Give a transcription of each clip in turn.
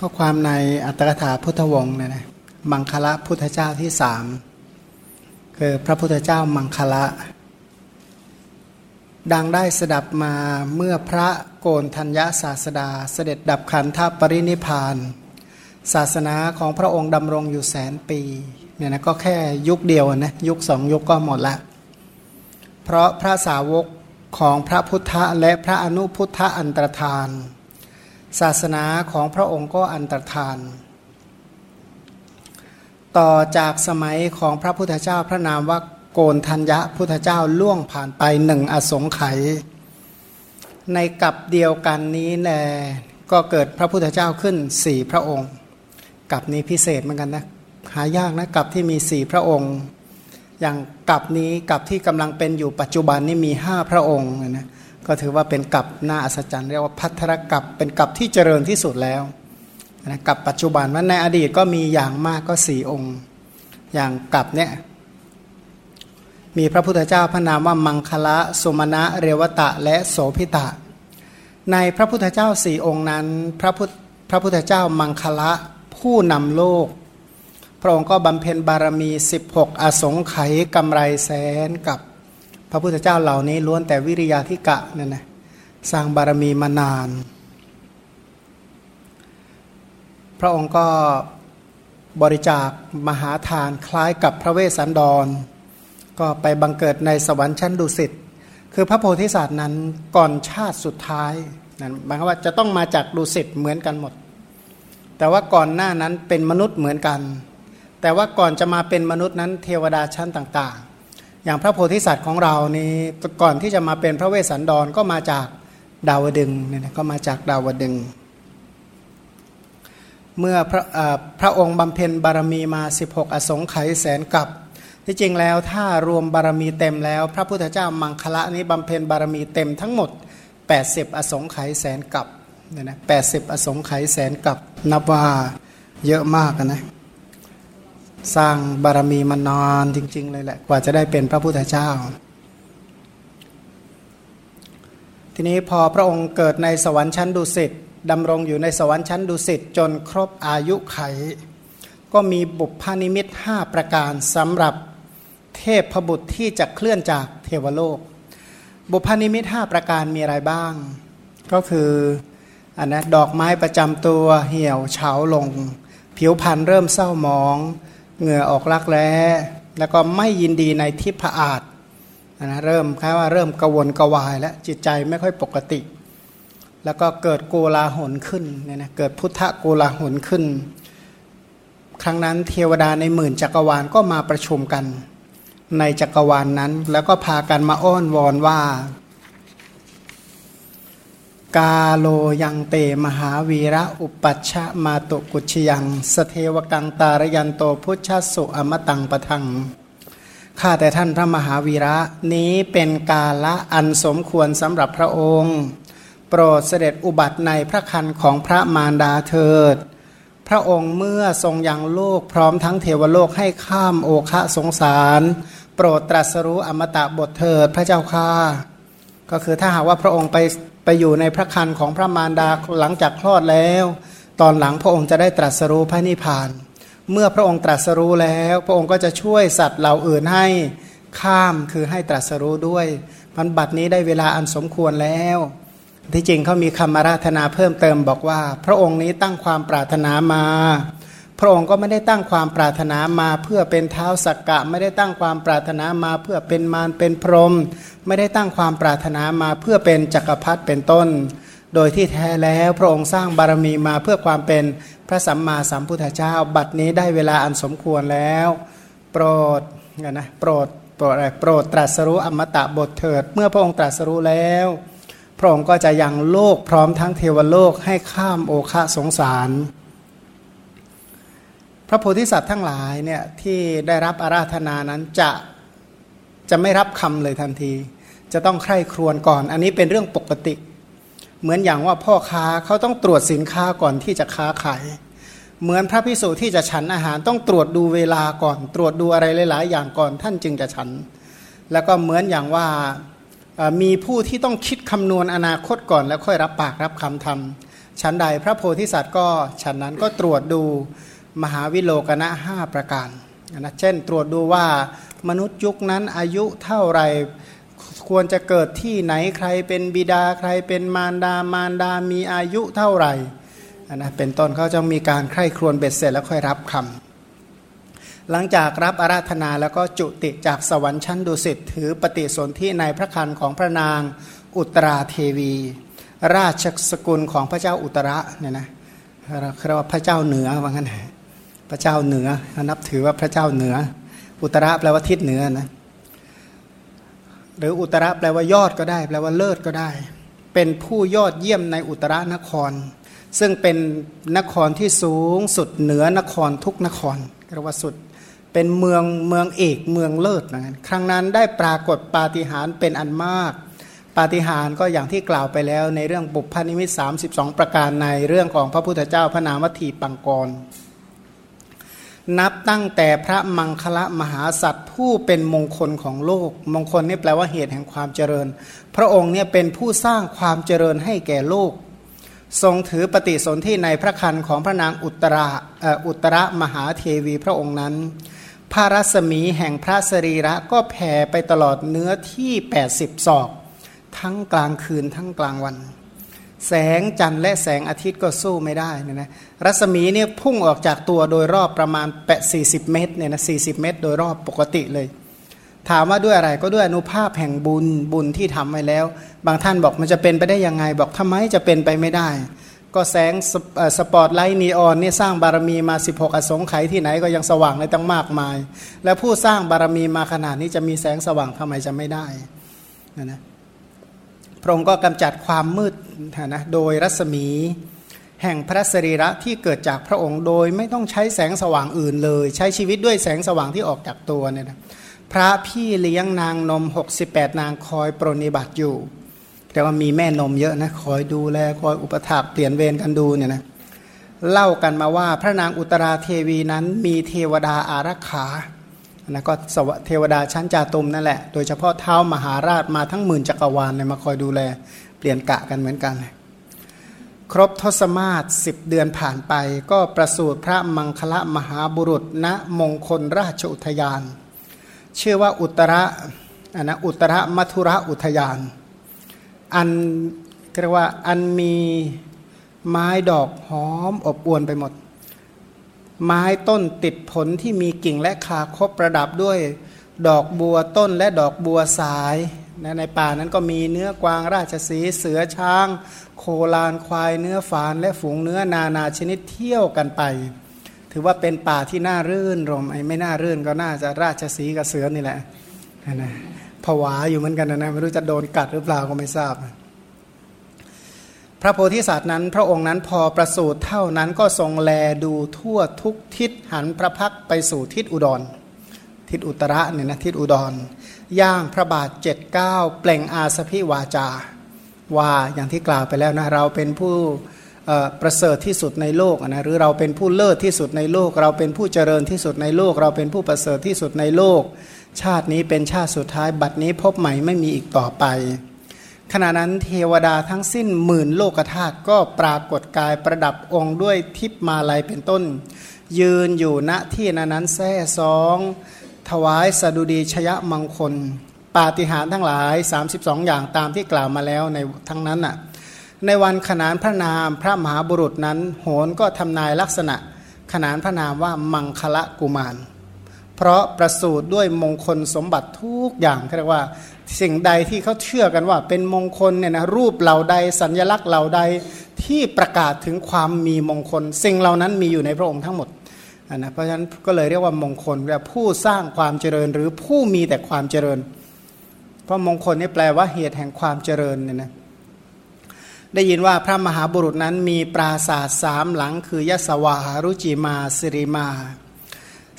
ข้อความในอัตถกถาพุทธวงศ์เนี่ยนะมังคละพุทธเจ้าที่สามคือพระพุทธเจ้ามังคละ ดังได้สดับมาเมื่อพระโกนธัญญาศาสดา เสด็จดับขันธปรินิพาน ศาสนาของพระองค์ดำรงอยู่แสนปีเนี่ยนะก็แค่ยุคเดียวนะยุคสองยุคก็หมดละ เพราะพระสาวกของพระพุทธและพระอนุพุทธอันตรธาน ศาสนาของพระองค์ก็อันตรธาน ต่อจากสมัยของพระพุทธเจ้าพระนามว่าโกนทัญญะพุทธเจ้าล่วงผ่านไปหนึ่งอสงไขยในกับเดียวกันนี้แลก็เกิดพระพุทธเจ้าขึ้นสี่พระองค์ กับนี้พิเศษเหมือนกันนะหายากนะกับที่มีสี่พระองค์ อย่างกับนี้กับที่กำลังเป็นอยู่ปัจจุบันนี่มีห้าพระองค์นะ ก็ถือว่าเป็นกับหน้าอัศจรรย์เรียกว่าพัทธรกับเป็นกับที่เจริญที่สุดแล้วนะกับปัจจุบันว่าในอดีตก็มีอย่างมากก็สี่องค์ อย่างกับเนี่ยมีพระพุทธเจ้าพระนามว่ามังคละสุมาณะเรวตะและโสพิตะ ในพระพุทธเจ้าสี่องค์นั้นพระพุทธพระพุทธเจ้ามังคละผู้นำโลก พระองค์ก็บำเพ็ญบารมี 16 อสงไขยกำไรแสนกับ ระพุทธเจ้าเหล่านี้ล้วนแต่วิริยาธิกะเนั่นนะสร้างบารมีมานาน พระองค์ก็บริจาคมหาทานคล้ายกับพระเวสสันดร ก็ไปบังเกิดในสวรรค์ชั้นดุสิตคือพระโพธิสัตว์นั้นก่อนชาติสุดท้ายนั่นหมายความว่าจะต้องมาจากดุสิตเหมือนกันหมด แต่ว่าก่อนหน้านั้นเป็นมนุษย์เหมือนกัน แต่ว่าก่อนจะมาเป็นมนุษย์นั้นเทวดาชั้นต่าง อย่างพระโพธิสัตว์ของเรานี้ก่อนที่จะมาเป็นพระเวสสันดรก็มาจากดาวดึงเนี่ยก็มาจากดาวดึง เมื่อพระพระองค์บำเพ็ญบารมีมา 16 อสงไขยแสนกับที่จริงแล้วถ้ารวมบารมีเต็มแล้ว พระพุทธเจ้ามังคละนี้บำเพ็ญบารมีเต็มทั้งหมด 80 อสงไขยแสนกับเนี่ยนะแปดสิบอสงไขยแสนกับนับว่าเยอะมากนะ สร้างบารมีมานานจริง ๆ เลยแหละ กว่าจะได้เป็นพระพุทธเจ้า ทีนี้พอพระองค์เกิดในสวรรค์ชั้นดุสิตดำรงอยู่ในสวรรค์ชั้นดุสิตจนครบอายุไข ก็มีบุพานิมิตห้าประการสำหรับเทพบุตรที่จะเคลื่อนจากเทวโลก บุพานิมิตห้าประการมีอะไรบ้าง ก็คืออันนะดอกไม้ประจำตัวเหี่ยวเฉาลง ผิวพรรณเริ่มเศร้าหมอง เหงื่อออกรักแร้แล้วก็ไม่ยินดีในทิพอาฏนะเริ่มค่ว่าเริ่มกวนกวาย และจิตใจไม่ค่อยปกติ แล้วก็เกิดโกลาหลขึ้นเนี่ยนะเกิดพุทธโกลาหลขึ้น ครั้งนั้นเทวดาในหมื่นจักรวาลก็มาประชุมกัน ในจักรวาลนนั้น แล้วก็พากันมาอ้อนวอนว่า กาโลยังเตมหาวีระอุปัชฌะมาตุกุชยังสเทวกังตารยันโตพุทธสุอมตังปะทังข้าแต่ท่านพระมหาวีระนี้เป็นกาละอันสมควรสำหรับพระองค์ โปรดเสด็จอุบัติในพระคันของพระมารดาเถิด พระองค์เมื่อทรงยังโลกพร้อมทั้งเทวโลกให้ข้ามโอคะสงสาร โปรดตรัสรู้อมตะบทเถิดพระเจ้าค่าก็คือถ้าหากว่าพระองค์ไป ไปอยู่ในพระคันของพระมารดาหลังจากคลอดแล้ว ตอนหลังพระองค์จะได้ตรัสรู้พระนิพพาน เมื่อพระองค์ตรัสรู้แล้ว พระองค์ก็จะช่วยสัตว์เหล่าอื่นให้ข้ามคือให้ตรัสรู้ด้วยพันบัดนี้ได้เวลาอันสมควรแล้ว ที่จริงเขามีคำาราธนาเพิ่มเติมบอกว่า พระองค์นี้ตั้งความปรารถนามา พระองค์ก็ไม่ได้ตั้งความปรารถนามา เพื่อเป็นเท้าสักกะไม่ได้ตั้งความปรารถนามา เพื่อเป็นมารเป็นพรหม ไม่ได้ตั้งความปรารถนามาเพื่อเป็นจักรพรรดิเป็นต้น โดยที่แท้แล้วพระองค์สร้างบารมีมาเพื่อความเป็นพระสัมมาสัมพุทธเจ้า บัดนี้ได้เวลาอันสมควรแล้ว โปรดนะโปรดโปรดอะไรโปรดตรัสรู้อมตะบทเถิด เมื่อพระองค์ตรัสรู้แล้ว พระองค์ก็จะยังโลกพร้อมทั้งเทวโลกให้ข้ามโอคะสงสาร พระโพธิสัตว์ทั้งหลายเนี่ยที่ได้รับอาราธนานั้นจะจะไม่รับคำเลยทันที จะต้องใคร่ครวญก่อน อันนี้เป็นเรื่องปกติ เหมือนอย่างว่าพ่อค้าเขาต้องตรวจสินค้าก่อนที่จะค้าขาย เหมือนพระพิสุที่จะฉันอาหารต้องตรวจดูเวลาก่อน ตรวจดูอะไรหลาย ๆ อย่างก่อนท่านจึงจะฉัน แล้วก็เหมือนอย่างว่ามีผู้ที่ต้องคิดคำนวณอนาคตก่อนแล้วค่อยรับปากรับคำทำชั้นใดพระโพธิสัตว์ก็ฉันนั้นก็ตรวจดูมหาวิโลกนะห้าประการนะเช่น ตรวจดูว่ามนุษย์ยุคนั้นอายุเท่าไร ควรจะเกิดที่ไหนใครเป็นบิดาใครเป็นมารดามารดามีอายุเท่าไหร่นะเป็นต้นเขาจะมีการใคร่ครวญเบ็ดเสร็จแล้วค่อยรับคำหลังจากรับอาราธนาแล้วก็จุติจากสวรรค์ชั้นดุสิตถือปฏิสนธิในพระคันของพระนางอุตราเทวี ราชสกุลของพระเจ้าอุตระเนี่ยนะเรียกว่าพระเจ้าเหนือว่างั้นพระเจ้าเหนือนับถือว่าพระเจ้าเหนือ อุตระแปลว่าทิศเหนือนะ หรืออุตระแปลว่ายอดก็ได้ แปลว่าเลิศก็ได้ เป็นผู้ยอดเยี่ยมในอุตรนคร ซึ่งเป็นนครที่สูงสุดเหนือนครทุกนครเรียกว่าสุดเป็นเมืองเมืองเอกเมืองเลิศนะครั้งนั้นได้ปรากฏปาฏิหาริย์เป็นอันมาก ปาฏิหาริย์ก็อย่างที่กล่าวไปแล้วในเรื่องบุพพนิมิต32 ประการในเรื่องของพระพุทธเจ้าพระนามวัตถีปังกร นับตั้งแต่พระมังคละมหาสัตว์ ผู้เป็นมงคลของโลก มงคลนี่แปลว่าเหตุแห่งความเจริญ พระองค์เนี่ยเป็นผู้สร้างความเจริญให้แก่โลก ทรงถือปฏิสนธิในพระคันของพระนางอุตราอุตรมหาเทวีพระองค์นั้น พระรัศมีแห่งพระสรีระก็แผ่ไปตลอดเนื้อที่ 80ศอกทั้งกลางคืนทั้งกลางวัน แสงจันทร์และแสงอาทิตย์ก็สู้ไม่ได้นะนะรัศมีเนี่ยพุ่งออกจากตัวโดยรอบประมาณแปดสี่สิบเมตรเนี่ยนะสี่สิบเมตร โดยรอบปกติเลย ถามว่าด้วยอะไรก็ด้วยอนุภาพแห่งบุญบุญที่ทำไว้แล้ว บางท่านบอกมันจะเป็นไปได้ยังไง บอกทำไมจะเป็นไปไม่ได้ ก็แสงสปอตไลท์นีออนเนี่ยสร้างบารมีมา 16 อสงไขยที่ไหนก็ยังสว่างได้ตั้งมากมาย แล้วผู้สร้างบารมีมาขนาดนี้จะมีแสงสว่างทำไมจะไม่ได้นะนะ พระองค์ก็กำจัดความมืดนะโดยรัศมี แห่งพระสรีระที่เกิดจากพระองค์โดยไม่ต้องใช้แสงสว่างอื่นเลย ใช้ชีวิตด้วยแสงสว่างที่ออกจากตัวเนี่ยนะพระพี่เลี้ยงนางนม 68 นางคอยปรนิบัติอยู่ แต่ว่ามีแม่นมเยอะนะคอยดูแลคอยอุปถัมภ์เปลี่ยนเวรกันดูเนี่ยนะเล่ากันมาว่าพระนางอุตราเทวีนั้นมีเทวดาอารักขา นะก็สวเทวดาชั้นจาตุมนั่นแหละ โดยเฉพาะเท้ามหาราชมาทั้งหมื่นจักรวาลเนี่ยมาคอยดูแลเปลี่ยนกะกันเหมือนกัน ครบทศมาศสิบเดือนผ่านไป ก็ประสูติพระมังคละมหาบุรุษ ณมงคลราชอุทยาน ชื่อว่าอุตระนะอุตระมัทุระอุทยาน อันเรียกว่าอันมีไม้ดอกหอมอบอวลไปหมด ไม้ต้นติดผลที่มีกิ่งและคาคบประดับด้วย ดอกบัวต้นและดอกบัวสายในป่านั้นก็มีเนื้อกวางราชสีเสือช้าง โคลานควายเนื้อฝานและฝูงเนื้อนานาชนิดเที่ยวกันไป ถือว่าเป็นป่าที่น่ารื่นรมไอ้ไม่น่ารื่นก็น่าจะราชสีกับเสือนี่แหละนะผวาอยู่เหมือนกันนะไม่รู้จะโดนกัดหรือเปล่าก็ไม่ทราบ ระโพธิสัตว์นั้น พระองค์นั้นพอประสูติเท่านั้นก็ทรงแลดูทั่วทุกทิศหันพระพักไปสู่ทิศอุดร ทิศอุตระเนี่ยนะทิศอุดร ย่างพระบาทเจ็ดเก้าเปล่งอาสพิวาจา ว่าอย่างที่กล่าวไปแล้วนะเราเป็นผู้ประเสริฐที่สุดในโลกนะหรือเราเป็นผู้เลิศที่สุดในโลก เราเป็นผู้เจริญที่สุดในโลก เราเป็นผู้ประเสริฐที่สุดในโลก ชาตินี้เป็นชาติสุดท้ายบัดนี้พบใหม่ไม่มีอีกต่อไป ขณะนั้นเทวดาทั้งสิ้นหมื่นโลกธาตุก็ปรากฏกายประดับองค์ด้วยทิพมาลัยเป็นต้น ยืนอยู่ณที่นั้นนั้นแท้สองถวายสดุดีชยมังคล ปาฏิหาริย์ทั้งหลาย 32 อย่างตามที่กล่าวมาแล้วในทั้งนั้นน่ะในวันขนานพระนามพระมหาบุรุษนั้น โหนก็ทำนายลักษณะ ขนานพระนามว่ามังคละกุมาร เพราะประสูติด้วยมงคลสมบัติทุกอย่างเรียกว่า สิ่งใดที่เขาเชื่อกันว่าเป็นมงคลเนี่ยนะรูปเหล่าใดสัญญลักษณ์เหล่าใดที่ประกาศถึงความมีมงคล สิ่งเหล่านั้นมีอยู่ในพระองค์ทั้งหมดนะเพราะฉะนั้นก็เลยเรียกว่ามงคลแบบผู้สร้างความเจริญหรือผู้มีแต่ความเจริญ เพราะมงคลนี่แปลว่าเหตุแห่งความเจริญเนี่ยนะได้ยินว่าพระมหาบุรุษนั้นมีปราศาสตร์สามหลัง คือยศวารุจิมาสิริมา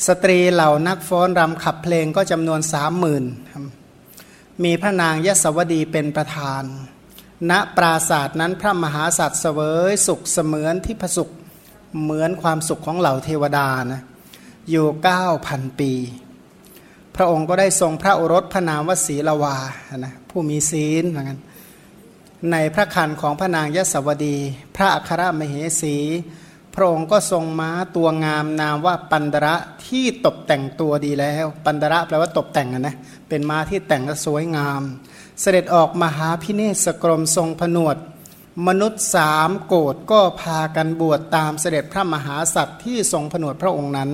สตรีเหล่านักฟ้อนรำขับเพลงก็จำนวนสามหมื่น มีพระนางยศวดีเป็นประธาน ณปราศาสตร์นั้นพระมหาสัตว์เสวยสุขเสมือนที่พระสุขเหมือนความสุขของเหล่าเทวดานะอยู่เก้าพันปี พระองค์ก็ได้ทรงพระโอรสพระนามวสีละวานะผู้มีศีลเหมือนกันในพระคันของพระนางยศวดี พระอัครมเหสี พระองค์ก็ทรงม้าตัวงามนามว่าปันดระที่ตกแต่งตัวดีแล้ว ปันดระแปลว่าตกแต่งนะเป็นม้าที่แต่งสวยงาม เสด็จออกมหาพิเนศกรมทรงผนวด มนุษย์สามโกดก็พากันบวชตามเสด็จพระมหาสัตว์ที่ทรงผนวดพระองค์นั้น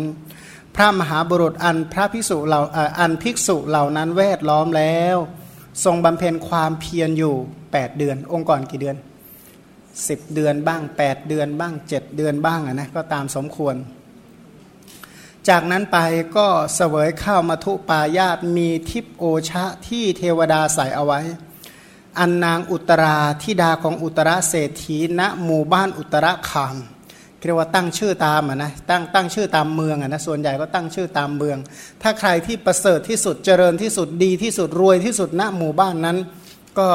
พระมหาบุรุษอันพระภิกษุเหล่าอันภิกษุเหล่านั้นแวดล้อมแล้ว ทรงบำเพ็ญความเพียรอยู่ 8 เดือน องค์ก่อนกี่เดือน 10 เดือนบ้าง 8 เดือนบ้าง 7 เดือนบ้างนะก็ตามสมควร จากนั้นไปก็เสวยข้าวมาทุปายาตมีทิพโอชะที่เทวดาใส่เอาไว้ อันนางอุตราธิดาของอุตราเศรษฐีณหมู่บ้านอุตราคามเรียกว่าตั้งชื่อตามอะนะตั้งตั้งชื่อตามเมืองอะนะส่วนใหญ่ก็ตั้งชื่อตามเมือง ถ้าใครที่ประเสริฐที่สุดเจริญที่สุดดีที่สุดรวยที่สุดณหมู่บ้านนั้น ก็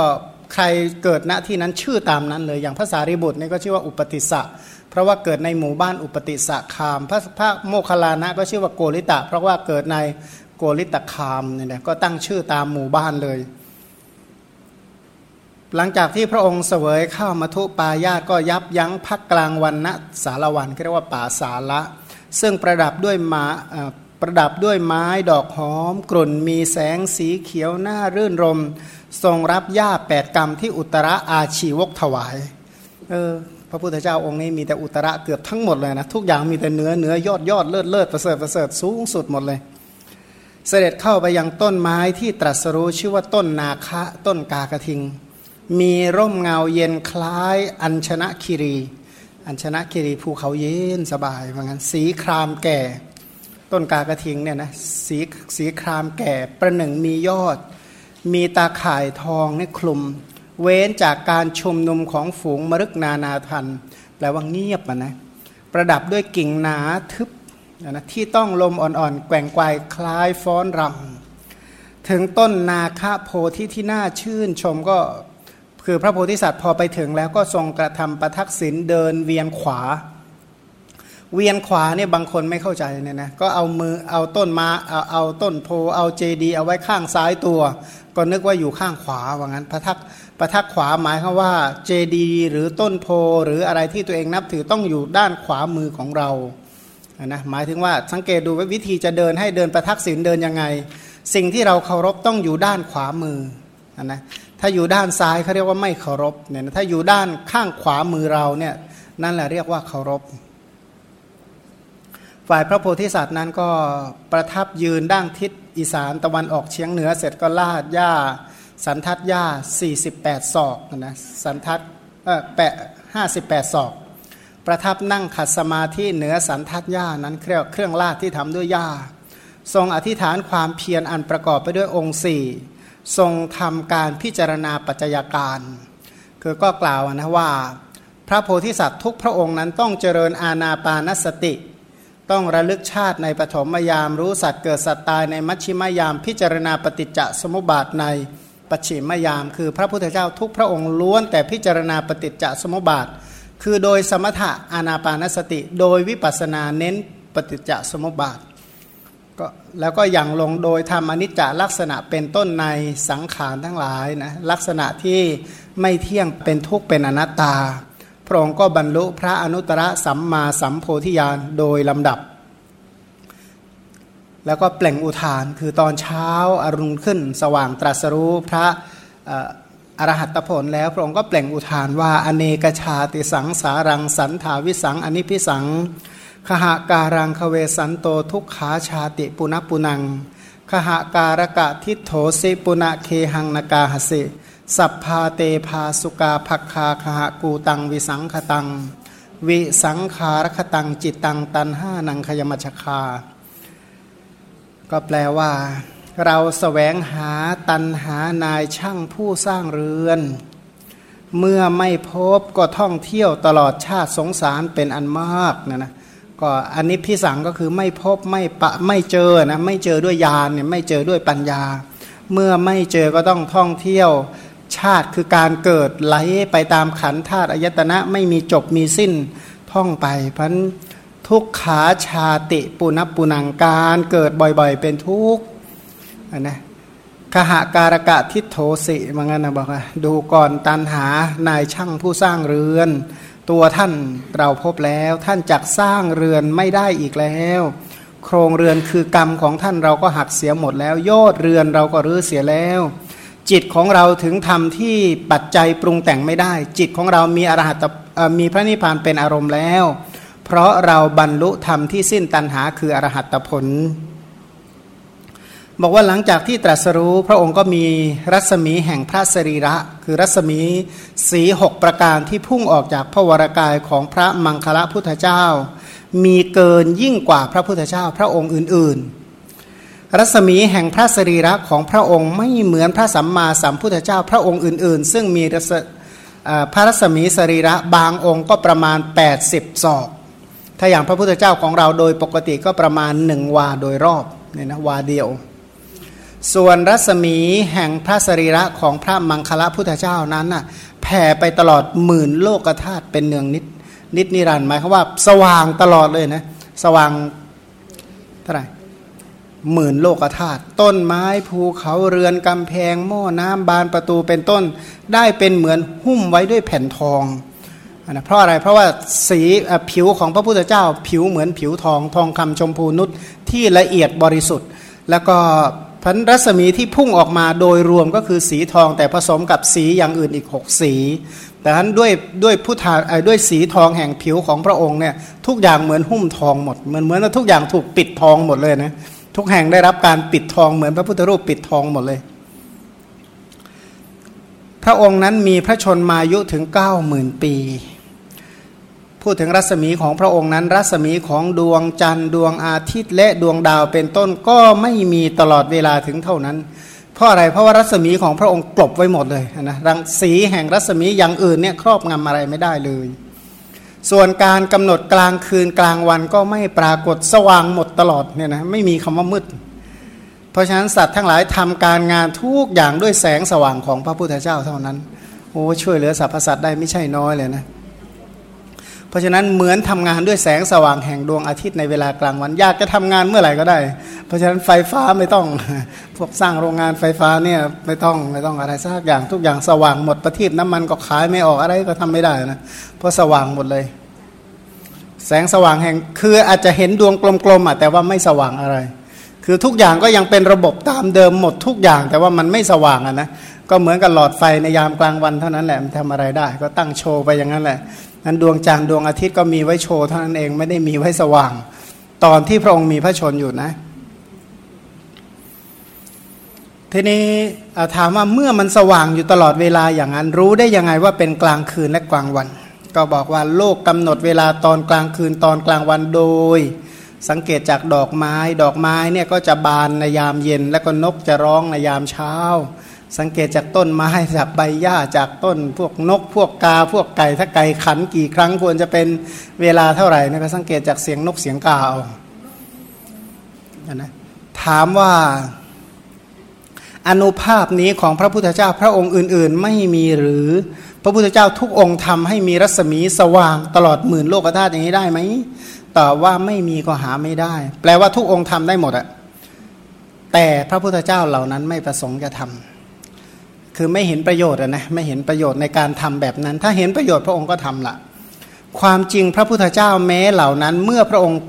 ใครเกิดณที่นั้นชื่อตามนั้นเลย อย่างภาษาริบุตรนี่ก็ชื่อว่าอุปติสะเพราะว่าเกิดในหมู่บ้านอุปติสะคามพระพระโมคคัลลานะก็ชื่อว่าโกริตะ เพราะว่าเกิดในโกริตะคามเนี่ยก็ตั้งชื่อตามหมู่บ้านเลย หลังจากที่พระองค์เสวยข้าวมาทุปายาตก็ยับยั้งพักกลางวันณสารวันเรียกว่าป่าสาละซึ่งประดับด้วยมาประดับด้วยไม้ดอกหอม กลุ่นมีแสงสีเขียวหน้ารื่นรม ทรงรับหญ้าแปดกรรมที่อุตระอาชีวกถวาย เออ พระพุทธเจ้าองค์นี้มีแต่อุตระเกือบทั้งหมดเลยนะ ทุกอย่างมีแต่เนื้อเนื้อยอดยอดเลิศเลิศประเสริฐประเสริฐสูงสุดหมดเลย เสด็จเข้าไปยังต้นไม้ที่ตรัสรู้ชื่อว่าต้นนาคะต้นกากระทิง มีร่มเงาเย็นคล้ายอัญชนะคิรี อัญชนะคิรีภูเขาเย็นสบายว่างั้นสีครามแก่ ต้นกากระทิงเนี่ยนะสีสีครามแก่ประหนึ่งมียอด มีตาข่ายทองนี่คลุม เว้นจากการชุมนุมของฝูงมรึกนานาทันแปลว่าเงียบนะประดับด้วยกิ่งหนาทึบนะที่ต้องลมอ่อนๆ แกว่งไกวคล้ายฟ้อนรำถึงต้นนาคาโพธิที่น่าชื่นชมก็คือพระโพธิสัตว์พอไปถึงแล้วก็ทรงกระทำประทักษิณเดินเวียนขวา เวียนขวาเนี่ยบางคนไม่เข้าใจเนี่ยนะก็เอามือเอาต้นมาเอาเอาต้นโพเอาเจดี เอาไว้ข้างซ้ายตัว ก็นึกว่าอยู่ข้างขวาว่างั้นพระทักพระทักขวาหมายคือว่าเจดีหรือต้นโพหรืออะไรที่ตัวเองนับถือต้องอยู่ด้านขวามือของเรานะหมายถึงว่าสังเกตดูว่าวิธีจะเดินให้เดินประทักษิณเดินยังไง สิ่งที่เราเคารพต้องอยู่ด้านขวามือนะถ้าอยู่ด้านซ้ายเขาเรียกว่าไม่เคารพเนี่ยถ้าอยู่ด้านข้างขวามือเราเนี่ยนั่นแหละเรียกว่าเคารพ ฝ่ายพระโพธิสัตว์นั้นก็ประทับยืนด้านทิศอีสานตะวันออกเฉียงเหนือเสร็จก็ลาดหญ้า สันทัดหญ้า 48 ศอกนะสันทัดเออแปะ58ศอก ประทับนั่งขัดสมาธิเหนือสันทัดหญ้านั้นเครื่องเครื่องลาดที่ทำด้วยหญ้า ทรงอธิษฐานความเพียรอันประกอบไปด้วยองค์สี่ทรงทำการพิจารณาปัจจัยการ คือก็กล่าวนะว่า พระโพธิสัตว์ทุกพระองค์นั้นต้องเจริญอาณาปานสติ ต้องระลึกชาติในปฐมยามรู้สัตว์เกิดสัตว์ตายในมัชชิมยาม พิจารณาปฏิจจสมุปบาทในปัจฉิมยาม คือพระพุทธเจ้าทุกพระองค์ล้วน แต่พิจารณาปฏิจจสมุปบาท คือโดยสมถะอานาปานสติ โดยวิปัสนาเน้นปฏิจจสมุปบาทก็แล้วก็อย่างลงโดยทำอนิจจลักษณะเป็นต้นในสังขารทั้งหลายนะลักษณะที่ไม่เที่ยงเป็นทุกข์เป็นอนัตตา พระองค์ก็บรรลุพระอนุตตรสัมมาสัมโพธิญาณโดยลำดับ แล้วก็เปล่งอุทานคือตอนเช้าอารุณขึ้น สว่างตรัสรู้พระอรหัตผลแล้วพระองค์ก็เปล่งอุทานว่าอเนกชาติสังสารังสันถาวิสังอนิพิสังขหาการังคเวสันโตทุกขาชาติปุณปุนังขหาการกะทิโถสิปุณเคหังนกาหสิ สัพพาเตพาสุกาภักคาคหะกูตังวิสังขตัง วิสังขารคตังจิตตังตันห้านังขยมชคา ก็แปลว่า เราสแสวงหาตันหานายช่างผู้สร้างเรือน เมื่อไม่พบก็ท่องเที่ยวตลอดชาติสงสารเป็นอันมากนะนะก็อันนี้พิสังก็คือไม่พบไม่ปะไม่เจอนะไม่เจอด้วยญาณเนี่ยไม่เจอด้วยปัญญา เมื่อไม่เจอก็ต้องท่องเที่ยว ชาติคือการเกิดไหลไปตามขันธาตุอายตนะไม่มีจบมีสิ้นท่องไปพันทุกขาชาติปุณปุนังการเกิดบ่อยๆ เป็นทุกข์นะขหาการกะทิโทสิมังงั้นนะบอกว่าดูก่อนตันหานายช่างผู้สร้างเรือน ตัวท่านเราพบแล้วท่านจักสร้างเรือนไม่ได้อีกแล้ว โครงเรือนคือกรรมของท่านเราก็หักเสียหมดแล้ว ยอดเรือนเราก็รื้อเสียแล้ว จิตของเราถึงทำที่ปัจจัยปรุงแต่งไม่ได้ จิตของเรามีอรหัตมีพระนิพพานเป็นอารมณ์แล้ว เพราะเราบรรลุธรรมที่สิ้นตัณหาคืออรหัตผล บอกว่าหลังจากที่ตรัสรู้พระองค์ก็มีรัศมีแห่งพระสรีระ คือรัศมีสีหกประการที่พุ่งออกจากพระวรากายของพระมังคละพุทธเจ้า มีเกินยิ่งกว่าพระพุทธเจ้าพระองค์อื่นๆ รัศมีแห่งพระสรีระของพระองค์ไม่เหมือนพระสัมมาสัมพุทธเจ้าพระองค์อื่น ๆ ซึ่งมีพระรัศมีสรีระบางองค์ก็ประมาณ 80ศอกถ้าอย่างพระพุทธเจ้าของเราโดยปกติก็ประมาณหนึ่งวาโดยรอบเนี่ยนะวาเดียว ส่วนรัศมีแห่งพระสรีระของพระมังคละพุทธเจ้านั้นน่ะแผ่ไปตลอดหมื่นโลกธาตุเป็นเนืองนิดนิดนิรันดร์หมายความว่าสว่างตลอดเลยนะสว่างเท่าไหร่ หมื่นโลกธาตุต้นไม้ภูเขาเรือนกำแพง หม้อน้ำบานประตูเป็นต้น ได้เป็นเหมือนหุ้มไว้ด้วยแผ่นทองนะเพราะอะไรเพราะว่าสีผิวของพระพุทธเจ้า ผิวเหมือนผิวทองทองคำชมพูนุชที่ละเอียดบริสุทธิ์ แล้วก็พันรัศมีที่พุ่งออกมาโดยรวมก็คือสีทองแต่ผสมกับสีอย่างอื่นอีกหกสี แต่นั้นด้วยด้วยพุทธาด้วยสีทองแห่งผิวของพระองค์เนี่ยทุกอย่างเหมือนหุ้มทองหมดเหมือนเหมือนทุกอย่างถูกปิดทองหมดเลยนะ ทุกแห่งได้รับการปิดทองเหมือนพระพุทธรูปปิดทองหมดเลย พระองค์นั้นมีพระชนมายุถึงเก้าหมื่นปี พูดถึงรัศมีของพระองค์นั้น รัศมีของดวงจันทร์ดวงอาทิตย์และดวงดาวเป็นต้นก็ไม่มีตลอดเวลาถึงเท่านั้น เพราะอะไรเพราะว่ารัศมีของพระองค์กลบไว้หมดเลยนะรังสีแห่งรัศมีอย่างอื่นเนี่ยครอบงำอะไรไม่ได้เลย ส่วนการกำหนดกลางคืนกลางวันก็ไม่ปรากฏสว่างหมดตลอดเนี่ยนะไม่มีคำว่ามืด เพราะฉะนั้นสัตว์ทั้งหลายทำการงานทุกอย่างด้วยแสงสว่างของพระพุทธเจ้าเท่านั้น โอ้ช่วยเหลือสรรพสัตว์ได้ไม่ใช่น้อยเลยนะเราะฉะนั้นเหมือนทำงานด้วยแสงสว่างแห่งดวงอาทิตย์ในเวลากลางวัน อยากจะทำงานเมื่อไหร่ก็ได้ เพราะฉะนั้นไฟฟ้าไม่ต้องพวกสร้างโรงงานไฟฟ้าเนี่ยไม่ต้องไม่ต้องอะไรสักอย่างทุกอย่างสว่างหมดประทีปน้ำมันก็ขายไม่ออกอะไรก็ทำไม่ได้นะเพราะสว่างหมดเลย แสงสว่างแห่งคืออาจจะเห็นดวงกลมๆอะแต่ว่าไม่สว่างอะไร คือทุกอย่างก็ยังเป็นระบบตามเดิมหมดทุกอย่าง แต่ว่ามันไม่สว่างอะนะก็เหมือนกับหลอดไฟในยามกลางวันเท่านั้นแหละมันทำอะไรได้ ก็ตั้งโชว์ไปอย่างนั้นแหละ นั้นดวงจันทร์ดวงอาทิตย์ก็มีไว้โชว์เท่านั้นเองไม่ได้มีไว้สว่าง ตอนที่พระองค์มีพระชนอยู่นะ ทีนี้ถามว่าเมื่อมันสว่างอยู่ตลอดเวลาอย่างนั้น รู้ได้ยังไงว่าเป็นกลางคืนและกลางวัน ก็บอกว่าโลกกำหนดเวลาตอนกลางคืนตอนกลางวันโดย สังเกตจากดอกไม้ ดอกไม้เนี่ยก็จะบานในยามเย็น แล้วก็นกจะร้องในยามเช้า สังเกตจากต้นไม้จากใบหญ้าจากต้น พวกนกพวกกา พวกไก่ถ้าไก่ขันกี่ครั้งควรจะเป็นเวลาเท่าไหร่นะก็สังเกตจากเสียงนกเสียงกาเอานะถามว่าอนุภาพนี้ของพระพุทธเจ้าพระองค์อื่น ๆ ไม่มีหรือพระพุทธเจ้าทุกองค์ทำให้มีรัศมีสว่างตลอดหมื่นโลกธาตุอย่างนี้ได้ไหมตอบว่าไม่มีก็หาไม่ได้ แปลว่าทุกองค์ทำได้หมดอะแต่พระพุทธเจ้าเหล่านั้นไม่ประสงค์จะทำ คือไม่เห็นประโยชน์นะไม่เห็นประโยชน์ในการทำแบบนั้น ถ้าเห็นประโยชน์พระองค์ก็ทำละความจริงพระพุทธเจ้าแม้เหล่านั้น เมื่อพระองค์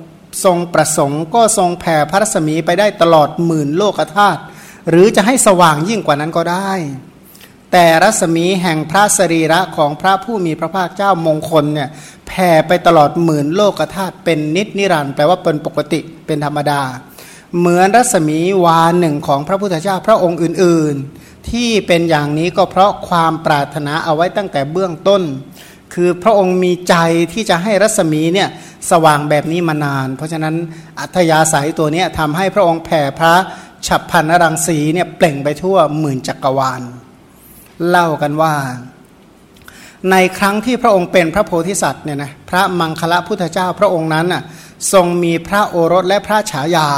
ทรงประสงค์ก็ทรงแผ่พระรัศมีไปได้ตลอดหมื่นโลกธาตุหรือจะให้สว่างยิ่งกว่านั้นก็ได้ แต่รัศมีแห่งพระสรีระของพระผู้มีพระภาคเจ้ามงคลเนี่ยแผ่ไปตลอดหมื่นโลกธาตุเป็นนิจนิรันด์แปลว่าเป็นปกติเป็นธรรมดา เหมือนรัศมีวาหนึ่งของพระพุทธเจ้าพระองค์อื่นๆ ที่เป็นอย่างนี้ก็เพราะความปรารถนาเอาไว้ตั้งแต่เบื้องต้น คือพระองค์มีใจที่จะให้รัศมีเนี่ยสว่างแบบนี้มานาน เพราะฉะนั้นอัธยาศัยตัวนี้ทำให้พระองค์แผ่พระฉับพันรังสีเนี่ยเปล่งไปทั่วหมื่นจักรวาล เล่ากันว่า ในครั้งที่พระองค์เป็นพระโพธิสัตว์เนี่ยนะพระมังคละพุทธเจ้าพระองค์นั้นน่ะทรงมีพระโอรสและพระฉายา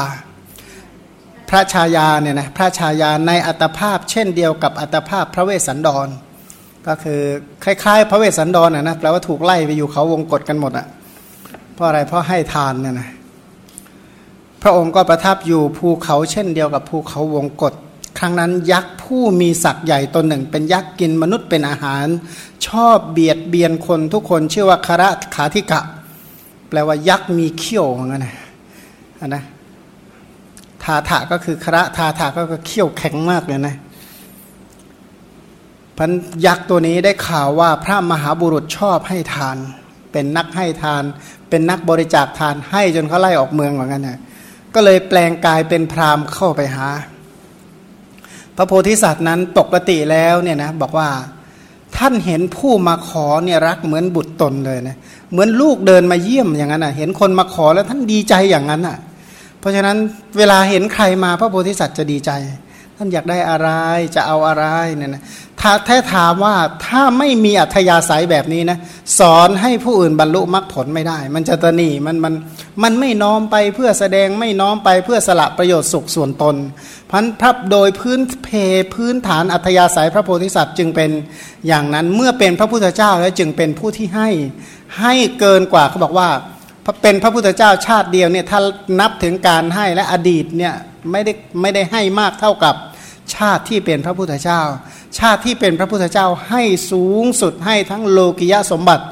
พระชายาเนี่ยนะพระชายาในอัตภาพ เช่นเดียวกับอัตภาพพระเวสสันดร ก็คือคล้ายๆ พระเวสสันดรนะนะแปลว่าถูกไล่ไปอยู่เขาวงกฏกันหมดอะ่ะเพราะอะไรเพราะให้ทานเนี่ยนะพระองค์ก็ประทับอยู่ภูเขาเช่นเดียวกับภูเขาวงกฏครั้งนั้นยักษ์ผู้มีศักย์ใหญ่ตนหนึ่ง เป็นยักษ์กินมนุษย์เป็นอาหาร ชอบเบียดเบียนคนทุกคนชื่อว่าคาระขาธิกะ แปลว่ายักษ์มีเขี้ยวเหมือนกันนะนะ ทาถะก็คือคระทาถะก็คือเขี้ยวแข็งมากเลยนะพันยักษ์ตัวนี้ได้ข่าวว่าพระมหาบุรุษชอบให้ทาน เป็นนักให้ทาน เป็นนักบริจาคทานให้จนเขาไล่ออกเมืองเหมือนกันนะก็เลยแปลงกายเป็นพราหมณ์เข้าไปหา พระโพธิสัตว์นั้นปกติแล้วเนี่ยนะบอกว่าท่านเห็นผู้มาขอเนี่ยรักเหมือนบุตรตนเลยนะเหมือนลูกเดินมาเยี่ยมอย่างนั้นอะ เห็นคนมาขอแล้วท่านดีใจอย่างนั้นอะ เพราะฉะนั้นเวลาเห็นใครมาพระโพธิสัตว์จะดีใจ ท่านอยากได้อะไรจะเอาอะไรเนี่ยนะถ้าแท้ถามว่าถ้าไม่มีอัธยาศัยแบบนี้นะสอนให้ผู้อื่นบรรลุมรรคผลไม่ได้ มันจะตนีมันมันมันไม่น้อมไปเพื่อแสดงไม่น้อมไปเพื่อสละประโยชน์สุขส่วนตนพันพระโดยพื้นเพพื้นฐานอัธยาศัยพระโพธิสัตว์จึงเป็นอย่างนั้นเมื่อเป็นพระพุทธเจ้าแล้วจึงเป็นผู้ที่ให้ให้เกินกว่าเขาบอกว่า เป็นพระพุทธเจ้าชาติเดียวเนี่ยถ้านับถึงการให้และอดีตเนี่ยไม่ได้ไม่ได้ให้มากเท่ากับชาติที่เป็นพระพุทธเจ้า ชาติที่เป็นพระพุทธเจ้าให้สูงสุดให้ทั้งโลกิยะสมบัติ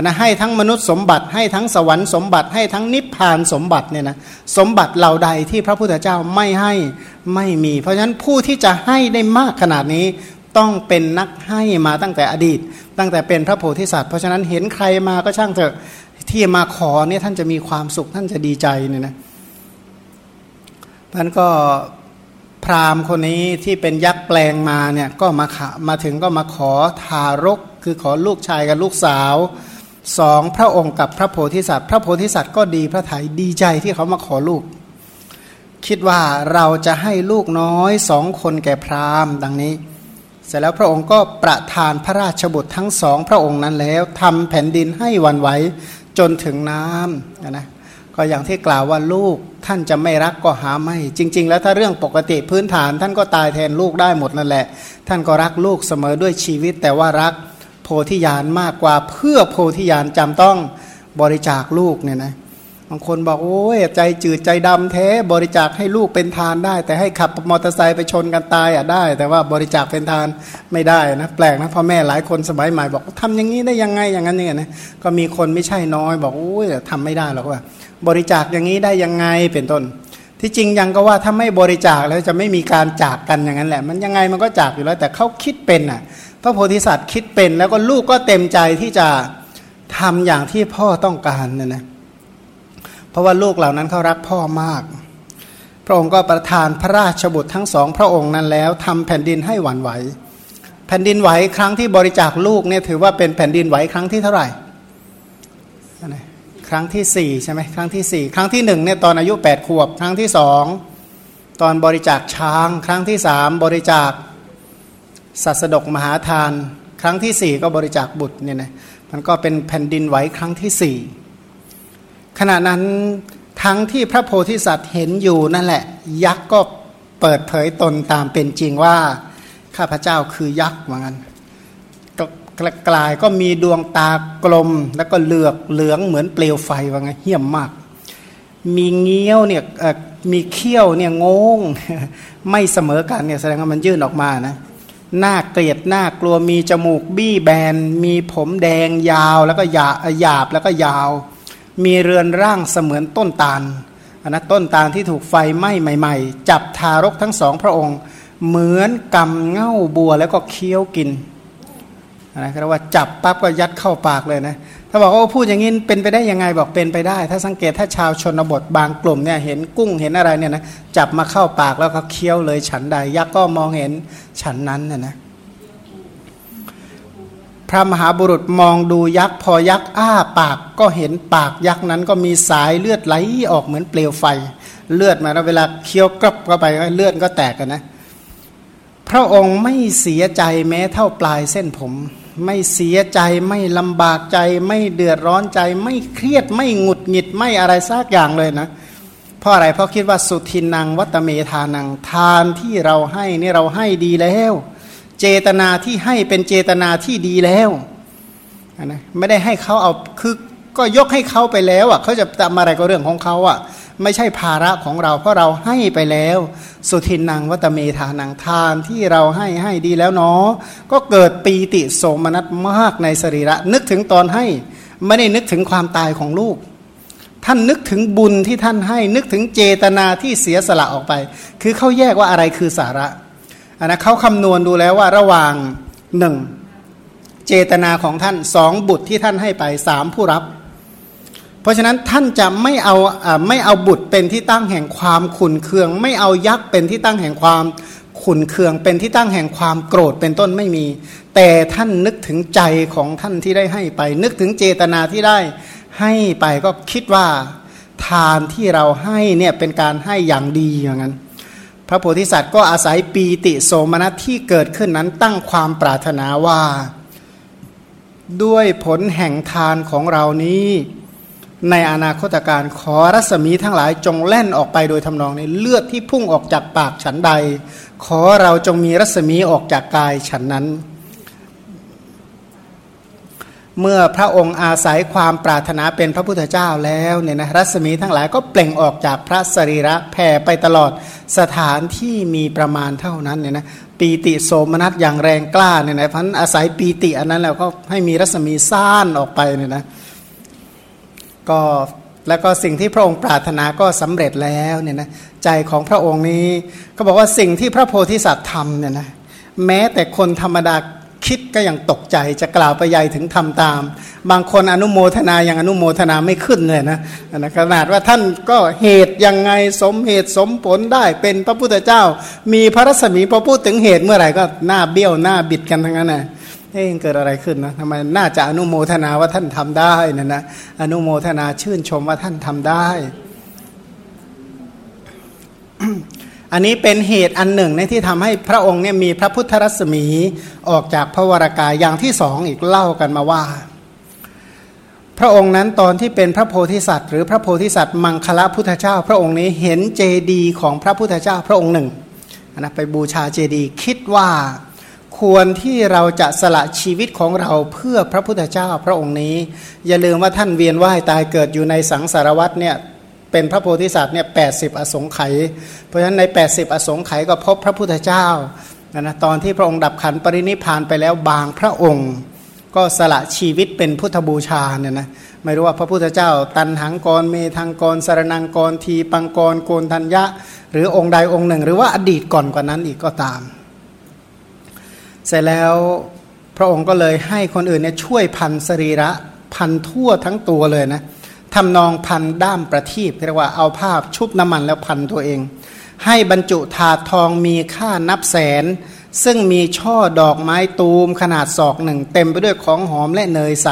นะให้ทั้งมนุษย์สมบัติให้ทั้งสวรรค์สมบัติให้ทั้งนิพพานสมบัติเนี่ยนะสมบัติเหล่าใดที่พระพุทธเจ้าไม่ให้ไม่มี เพราะฉะนั้นผู้ที่จะให้ได้มากขนาดนี้ต้องเป็นนักให้มาตั้งแต่อดีต ตั้งแต่เป็นพระโพธิสัตว์เพราะฉะนั้นเห็นใครมาก็ช่างเถอะ ที่มาขอเนี่ยท่านจะมีความสุขท่านจะดีใจเนี่ยนะท่านก็พราหมณ์คนนี้ที่เป็นยักษ์แปลงมาเนี่ยก็มาขมาถึงก็มาขอทารก คือขอลูกชายกับลูกสาวสองพระองค์กับพระโพธิสัตว์ พระโพธิสัตว์ก็ดีพระไถยดีใจที่เขามาขอลูก คิดว่าเราจะให้ลูกน้อยสองคนแก่พราหมณ์ดังนี้ เสร็จแล้วพระองค์ก็ประทานพระราชบุตรทั้งสองพระองค์นั้นแล้วทำแผ่นดินให้วันไหว จนถึงน้ำนะก็อย่างที่กล่าวว่าลูกท่านจะไม่รักก็หาไม่ จริง ๆ แล้วถ้าเรื่องปกติพื้นฐาน ท่านก็ตายแทนลูกได้หมดนั่นแหละ ท่านก็รักลูกเสมอด้วยชีวิต แต่ว่ารักโพธิญาณมากกว่าเพื่อโพธิญาณจำต้องบริจาคลูกเนี่ยนะเางคนบอกโอ้ยใจจืดใจดำแท้บริจาคให้ลูกเป็นทานได้ แต่ให้ขับมอเตอร์ไซค์ไปชนกันตายอะได้ แต่ว่าบริจาคเป็นทานไม่ได้นะแปลกนะพ่อแม่หลายคนสมัยใหม่บอกทำอย่างนี้ได้ยังไงอย่างนั้นอย่างนี้นะก็มีคนไม่ใช่น้อย บอกโอ้ยทำไม่ได้หรอกว่า บริจาคอย่างนี้ได้ยังไงเป็นต้น ที่จริงยังก็ว่าถ้าไม่บริจาคแล้วจะไม่มีการจากกันอย่างนั้นแหละ มันยังไงมันก็จากอยู่แล้ว แต่เขาคิดเป็นอะ พระโพธิสัตว์คิดเป็นแล้วก็ลูกก็เต็มใจที่จะทำอย่างที่พ่อต้องการเนี่ยนะ เพราะว่าลูกเหล่านั้นเขารักพ่อมาก พระองค์ก็ประทานพระราชบุตรทั้งสองพระองค์นั้นแล้วทำแผ่นดินให้หวั่นไหว แผ่นดินไหวครั้งที่บริจาคลูกเนี่ยถือว่าเป็นแผ่นดินไหวครั้งที่เท่าไหร่ครั้งที่สี่ใช่ไหมครั้งที่สี่ครั้งที่หนึ่งเนี่ยตอนอายุแปดขวบ ครั้งที่สองตอนบริจาคช้าง ครั้งที่สามบริจาคสัสดกมหาทาน ครั้งที่สี่ก็บริจาคบุตรเนี่ยนะมันก็เป็นแผ่นดินไหวครั้งที่สี่ ขณะนั้นทั้งที่พระโพธิสัตว์เห็นอยู่นั่นแหละ ยักษ์ก็เปิดเผยตนตามเป็นจริงว่า ข้าพเจ้าคือยักษ์เหมือนกันกลายก็มีดวงตากลม แล้วก็เหลือกเหลืองเหมือนเปลวไฟว่าไงเหี้ยมมาก มีเงี้ยวเนี่ยมีเขี้ยวเนี่ยงง ไม่เสมอกันเนี่ยแสดงว่ามันยื่นออกมานะหน้าเกลียดหน้ากลัวมีจมูกบี้แบน มีผมแดงยาวแล้วก็หยาหยาบแล้วก็ยาว มีเรือนร่างเสมือนต้นตาลอันนะต้นตาลที่ถูกไฟไหม้ใหม่ ๆ จับทารกทั้งสองพระองค์ เหมือนกำเง่าบัวแล้วก็เคี้ยวกินนะเรียกว่าจับปั๊บก็ยัดเข้าปากเลยนะถ้าบอกว่าพูดอย่างนี้เป็นไปได้ยังไงบอกเป็นไปได้ ถ้าสังเกตถ้าชาวชนบทบางกลุ่มเนี่ยเห็นกุ้งเห็นอะไรเนี่ยนะจับมาเข้าปากแล้วก็เคี้ยวเลยฉันใดยักษ์ก็มองเห็นฉันนั้นน่ยนะ พระมหาบุรุษมองดูยักษ์พอยักษ์อ้าปากก็เห็นปากยักษ์นั้นก็มีสายเลือดไหลออกเหมือนเปลวไฟ เลือดมาแล้วเวลาเคี้ยวกรับเข้าไปเลือดก็แตกกันนะ พระองค์ไม่เสียใจแม้เท่าปลายเส้นผม ไม่เสียใจไม่ลำบากใจ ไม่เดือดร้อนใจ ไม่เครียดไม่หงุดหงิดไม่อะไรซากอย่างเลยนะเพราะอะไรเพราะคิดว่าสุทินังวัตเมทานังทานที่เราให้นี่เราให้ดีแล้ว เจตนาที่ให้เป็นเจตนาที่ดีแล้วนะไม่ได้ให้เขาเอาคือก็ยกให้เขาไปแล้วอะเขาจะทำอะไรก็เรื่องของเขาอะ ไม่ใช่ภาระของเรา เพราะเราให้ไปแล้ว สุทินังวัตเมธานังทานที่เราให้ให้ดีแล้วเนาะก็เกิดปีติโสมนัสมากในสรีระ นึกถึงตอนให้ ไม่ได้นึกถึงความตายของลูก ท่านนึกถึงบุญที่ท่านให้ นึกถึงเจตนาที่เสียสละออกไป คือเขาแยกว่าอะไรคือสาระ อันนะเขาคำนวณดูแล้วว่าระหว่างหนึ่งเจตนาของท่านสองบุตรที่ท่านให้ไปสามผู้รับ เพราะฉะนั้นท่านจะไม่เอาไม่เอาบุตรเป็นที่ตั้งแห่งความขุนเคือง ไม่เอายักษ์เป็นที่ตั้งแห่งความขุนเคือง เป็นที่ตั้งแห่งความโกรธเป็นต้นไม่มี แต่ท่านนึกถึงใจของท่านที่ได้ให้ไป นึกถึงเจตนาที่ได้ให้ไปก็คิดว่าทานที่เราให้เนี่ยเป็นการให้อย่างดีอย่างนั้น พระโพธิสัตว์ก็อาศัยปีติโสมนัสที่เกิดขึ้นนั้นตั้งความปรารถนาว่า ด้วยผลแห่งทานของเรานี้ ในอนาคตการขอรัศมีทั้งหลายจงแล่นออกไปโดยทำนองในเลือดที่พุ่งออกจากปากฉันใด ขอเราจงมีรัศมีออกจากกายฉันนั้น เมื่อพระองค์อาศัยความปรารถนาเป็นพระพุทธเจ้าแล้วเนี่ยนะรัศมีทั้งหลายก็เปล่งออกจากพระสรีระแผ่ไปตลอดสถานที่มีประมาณเท่านั้นเนี่ยนะปีติโสมนัสอย่างแรงกล้าเนี่ยนะพันอาศัยปีติอันนั้นแล้วก็ให้มีรัศมีซ่านออกไปเนี่ยนะก็แล้วก็สิ่งที่พระองค์ปรารถนาก็สำเร็จแล้วเนี่ยนะใจของพระองค์นี้ ก็บอกว่าสิ่งที่พระโพธิสัตว์ทำเนี่ยนะแม้แต่คนธรรมดา คิดก็ยังตกใจจะกล่าวไปใหญ่ถึงทำตาม บางคนอนุโมทนายังอนุโมทนาไม่ขึ้นเลยนะนะขนาดว่าท่านก็เหตุยังไงสมเหตุสมผลได้เป็นพระพุทธเจ้า มีพระรัศมีพอพูดถึงเหตุเมื่อไหร่ก็หน้าเบี้ยวหน้าบิดกันทั้งนั้นนะเอ๊ะเกิดอะไรขึ้นนะทำไมน่าจะอนุโมทนาว่าท่านทำได้นะนะอนุโมทนาชื่นชมว่าท่านทำได้ อันนี้เป็นเหตุอันหนึ่งในที่ทำให้พระองค์เนี่ยมีพระพุทธรัศมีออกจากพระวรากายอย่างที่สองอีกเล่ากันมาว่า พระองค์นั้นตอนที่เป็นพระโพธิสัตว์ หรือพระโพธิสัตว์มังคละพุทธเจ้า พระองค์นี้เห็นเจดีของพระพุทธเจ้าพระองค์หนึ่งนะไปบูชาเจดีคิดว่าควรที่เราจะสละชีวิตของเราเพื่อพระพุทธเจ้าพระองค์นี้ อย่าลืมว่าท่านเวียนว่ายตายเกิดอยู่ในสังสารวัฏเนี่ย เป็นพระโพธิสัตว์เนี่ยแปอสงไขยเพราะฉะนั้นใน 80 อสงไขยก็พบพระพุทธเจ้านะนะตอนที่พระองค์ดับขันปรินิพานไปแล้วบางพระองค์ ก็สละชีวิตเป็นพุทธบูชาเนี่ยนะไม่รู้ว่าพระพุทธเจ้า ตันหังกรเมทังกรสารนังกรทีปังกรโกนทัญญะ หรือองค์ใดองค์หนึ่ง หรือว่าอดีตก่อนกว่านั้นอีกก็ตาม เสร็จแล้วพระองค์ก็เลยให้คนอื่นเนี่ยช่วยพันสรีระพันทั่วทั้งตัวเลยนะ ทำนองพันด้ามประทีปเรียกว่าเอาผ้าชุบน้ำมันแล้วพันตัวเอง ให้บรรจุถาดทองมีค่านับแสน ซึ่งมีช่อดอกไม้ตูมขนาดศอกหนึ่ง เต็มไปด้วยของหอมและเนยใส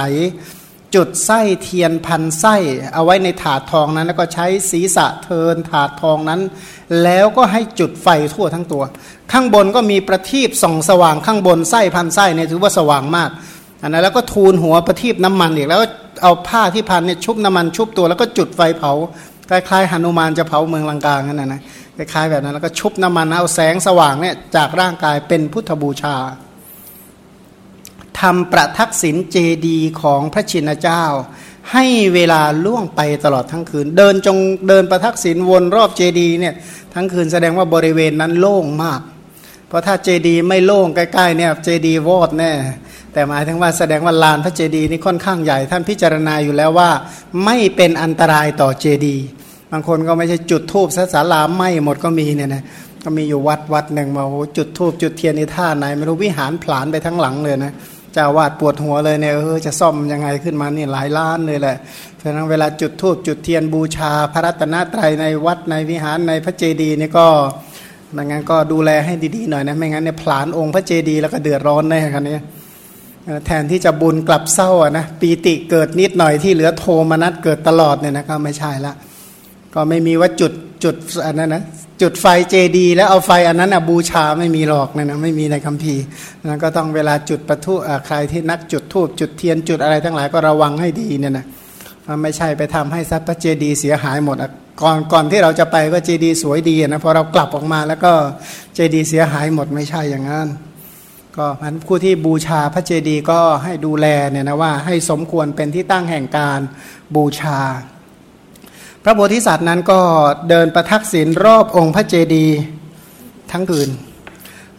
จุดไส้เทียนพันไส้เอาไว้ในถาดทองนั้น แล้วก็ใช้ศีรษะเทินถาดทองนั้น แล้วก็ให้จุดไฟทั่วทั้งตัว ข้างบนก็มีประทีปส่องสว่างข้างบนไส้พันไส้เนี่ยถือว่าสว่างมากอันนั้นแล้วก็ทูลหัวประทีปน้ำมันอีกแล้ว เอาผ้าที่พันเนี่ยชุบน้ำมันชุบตัวแล้วก็จุดไฟเผาคล้ายๆหนุมานจะเผาเมืองลังกานั่นนะนะคล้ายๆแบบนั้นแล้วก็ชุบน้ำมันเอาแสงสว่างเนี่ยจากร่างกายเป็นพุทธบูชาทำประทักษิณเจดีของพระชินเจ้า ให้เวลาล่วงไปตลอดทั้งคืน เดินจงเดินประทักษิณวนรอบเจดีเนี่ยทั้งคืนแสดงว่าบริเวณนั้นโล่งมาก เพราะถ้าเจดีไม่โล่งใกล้ๆเนี่ยเจดีวอดแน่ แต่หมายถึงว่าแสดงว่าลานพระเจดีย์นี่ค่อนข้างใหญ่ ท่านพิจารณาอยู่แล้วว่า ไม่เป็นอันตรายต่อเจดีย์บางคนก็ไม่ใช่จุดทูบสาลาไหม้หมดก็มีเนี่ยนะก็มีอยู่วัดวัดหนึ่งมาโอ้จุดทูบจุดเทียนในท่าไหนไม่รู้วิหารผลานไปทั้งหลังเลยนะเจ้าวาดปวดหัวเลยเนี่ยเออจะซ่อมยังไงขึ้นมานี่หลายล้านเลยแหละเพราะนั้นเวลาจุดทูบจุดเทียนบูชา พระรัตนตรัยในวัดในวิหารในพระเจดีย์นี่ก็ดังนั้นก็ดูแลให้ดีๆหน่อยนะไม่งั้นเนี่ยผลานองค์พระเจดีย์แล้วก็เดือดร้อนแน่ครับเนี่ย แทนที่จะบุญกลับเศร้าอะนะปีติเกิดนิดหน่อยที่เหลือโทมนัสเกิดตลอดเนี่ยนะก็ไม่ใช่ละ ก็ไม่มีว่าจุดจุดอันนั้นนะจุดไฟเจดีแล้วเอาไฟอันนั้นอนะบูชาไม่มีหรอกเนี่ยนะไม่มีในคัมภีร์นั้นก็ต้องเวลาจุดประทุใครที่นักจุดทูบจุดเทียนจุดอะไรทั้งหลายก็ระวังให้ดีเนี่ยนะไม่ใช่ไปทำให้ทรัพย์เจดีเสียหายหมดก่อนก่อนที่เราจะไปก็เจดีสวยดีนะพอเรากลับออกมาแล้วก็เจดีเสียหายหมดไม่ใช่อย่างนั้น ก็มันผู้ที่บูชาพระเจดีย์ก็ให้ดูแลเนี่ยนะว่าให้สมควรเป็นที่ตั้งแห่งการบูชา พระโพธิสัตว์นั้นก็เดินประทักษิณรอบองค์พระเจดีย์ทั้งคืน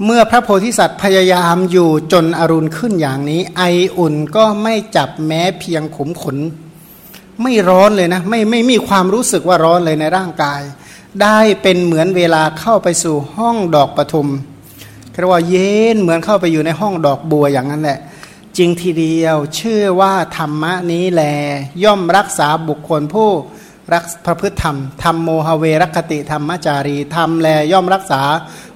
เมื่อพระโพธิสัตว์พยายามอยู่จนอรุณขึ้นอย่างนี้ ไออุ่นก็ไม่จับแม้เพียงขุมขน ไม่ร้อนเลยนะไม่ไม่มีความรู้สึกว่าร้อนเลยในร่างกาย ได้เป็นเหมือนเวลาเข้าไปสู่ห้องดอกปทุม เรียกว่าเย็นเหมือนเข้าไปอยู่ในห้องดอกบัวอย่างนั้นแหละ จริงทีเดียวเชื่อว่าธรรมะนี้แล ย่อมรักษาบุคคลผู้รักพระพฤติธรรมธรรมโมหเวรคติธรรมจารีธรรมแลย่อมรักษา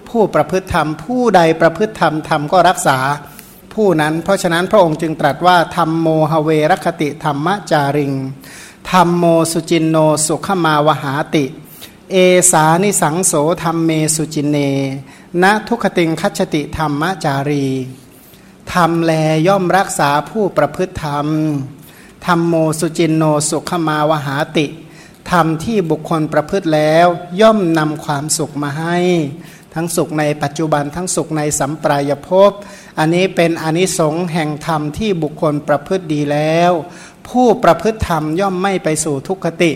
ผู้ประพฤติธรรม ผู้ใดประพฤติธรรมธรรมก็รักษาผู้นั้น เพราะฉะนั้นพระองค์จึงตรัสว่าธรรมโมหเวรคติธรรมจาริงธรรมโมสุจินโนสุขมาวหาติ เอสานิสังโสธรรมเมสุจินเน ณทุคติงคัจติธรรมจารีธรรมแลย่อมรักษาผู้ประพฤติธรรมธรรมโมสุจินโนสุขมาวหาติธรรมที่บุคคลประพฤติแล้ว ย่อมนำความสุขมาให้ ทั้งสุขในปัจจุบันทั้งสุขในสัมปรายภพ อันนี้เป็นอนิสงส์แห่งธรรมที่บุคคลประพฤติดีแล้ว ผู้ประพฤติธรรมย่อมไม่ไปสู่ทุกขติ